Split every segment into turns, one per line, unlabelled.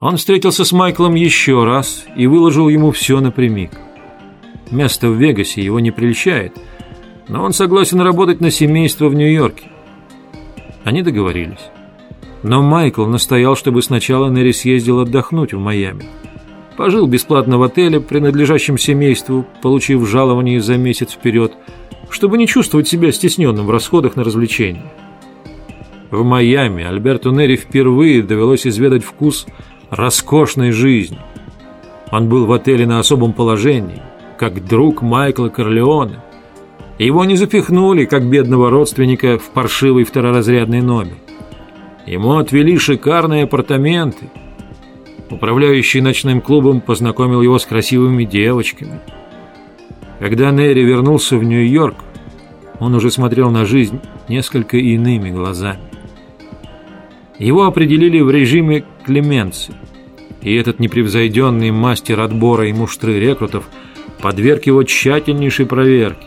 Он встретился с Майклом еще раз и выложил ему все напрямик. Место в Вегасе его не прельщает, но он согласен работать на семейство в Нью-Йорке. Они договорились. Но Майкл настоял, чтобы сначала Нэри съездил отдохнуть в Майами. Пожил бесплатно в отеле, принадлежащем семейству, получив жалование за месяц вперед, чтобы не чувствовать себя стесненным в расходах на развлечения. В Майами Альберту Нери впервые довелось изведать вкус роскошной жизни. Он был в отеле на особом положении, как друг Майкла Корлеоне. Его не запихнули, как бедного родственника, в паршивый второразрядный номер. Ему отвели шикарные апартаменты. Управляющий ночным клубом познакомил его с красивыми девочками. Когда Нерри вернулся в Нью-Йорк, он уже смотрел на жизнь несколько иными глазами. Его определили в режиме Клеменции, и этот непревзойденный мастер отбора и муштры рекрутов подверг его тщательнейшей проверке.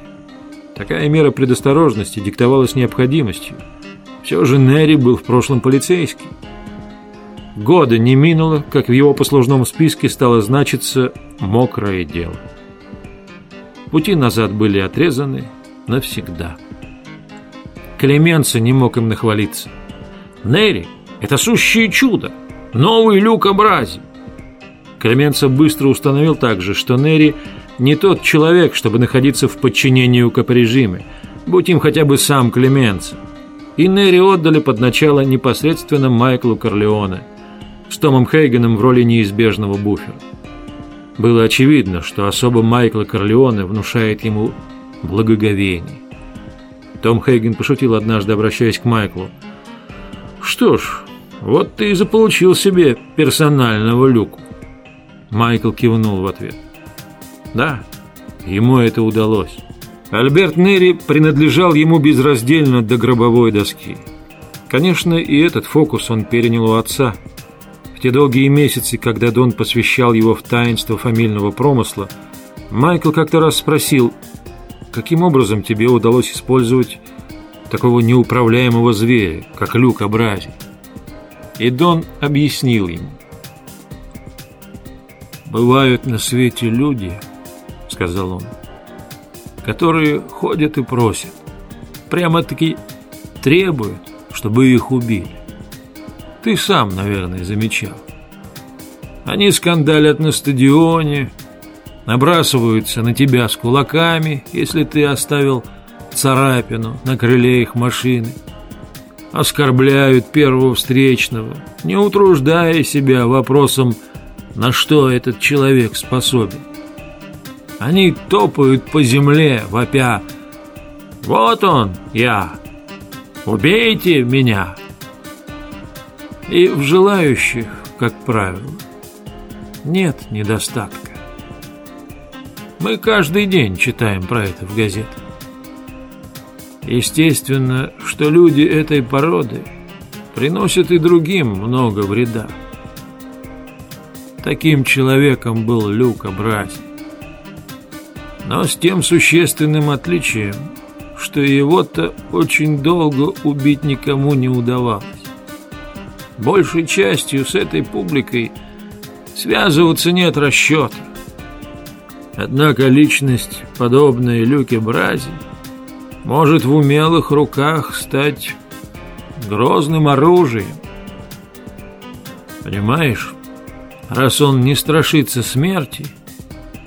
Такая мера предосторожности диктовалась необходимостью. Все же Нерри был в прошлом полицейский. Года не минуло, как в его послужном списке стало значиться «мокрое дело». Пути назад были отрезаны навсегда. Клеменца не мог им нахвалиться. Нерри это сущее чудо! Новый люк Абрази!» Клеменцев быстро установил также, что Нерри не тот человек, чтобы находиться в подчинении у капрежиме, будь им хотя бы сам Клеменцев. И Нерри отдали под начало непосредственно Майклу Корлеоне с Томом Хейгеном в роли неизбежного буфера. Было очевидно, что особо Майкла Корлеоне внушает ему благоговение. Том Хейген пошутил однажды, обращаясь к Майклу. «Что ж, вот ты и заполучил себе персонального люку. Майкл кивнул в ответ. Да, ему это удалось. Альберт Нерри принадлежал ему безраздельно до гробовой доски. Конечно, и этот фокус он перенял у отца. В те долгие месяцы, когда Дон посвящал его в таинство фамильного промысла, Майкл как-то раз спросил, каким образом тебе удалось использовать такого неуправляемого зверя, как Люк Абрази? И Дон объяснил ему. «Бывают на свете люди, — сказал он, — которые ходят и просят, прямо-таки требуют, чтобы их убили. Ты сам, наверное, замечал. Они скандалят на стадионе, набрасываются на тебя с кулаками, если ты оставил царапину на крыле их машины, оскорбляют первого встречного, не утруждая себя вопросом, на что этот человек способен. Они топают по земле, вопя «Вот он, я! Убейте меня!» И в желающих, как правило, нет недостатка. Мы каждый день читаем про это в газетах. Естественно, что люди этой породы приносят и другим много вреда. Таким человеком был Люк Абрази. Но с тем существенным отличием, что его-то очень долго убить никому не удавалось. Большей частью с этой публикой связываться нет расчета. Однако личность, подобная Люке Брази, может в умелых руках стать грозным оружием. Понимаешь, раз он не страшится смерти,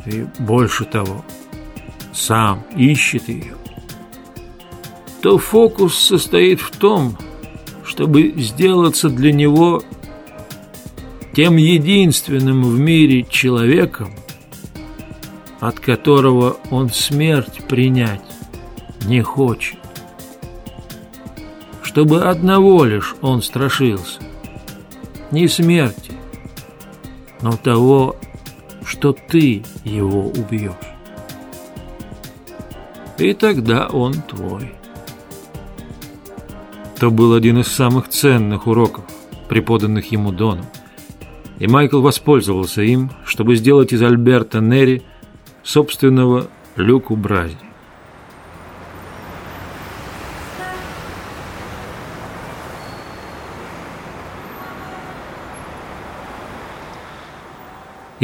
и больше того, сам ищет ее, то фокус состоит в том, чтобы сделаться для него тем единственным в мире человеком, от которого он смерть принять не хочет. Чтобы одного лишь он страшился. Не смерти, но того, что ты его убьешь. И тогда он твой. То был один из самых ценных уроков, преподанных ему Доном. И Майкл воспользовался им, чтобы сделать из Альберта Нерри собственного Люку Брази.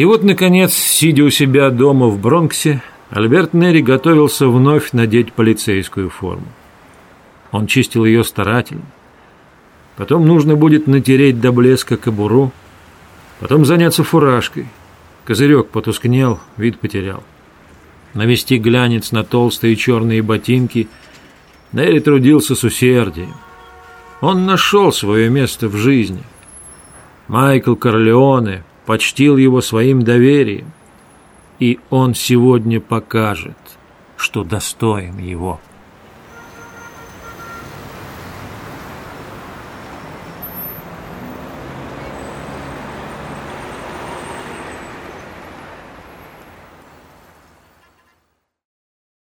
И вот, наконец, сидя у себя дома в Бронксе, Альберт Нерри готовился вновь надеть полицейскую форму. Он чистил ее старательно. Потом нужно будет натереть до блеска кобуру, потом заняться фуражкой. Козырек потускнел, вид потерял. Навести глянец на толстые черные ботинки. Нерри трудился с усердием. Он нашел свое место в жизни. Майкл Корлеоне почтил его своим доверием, и он сегодня покажет, что достоин его.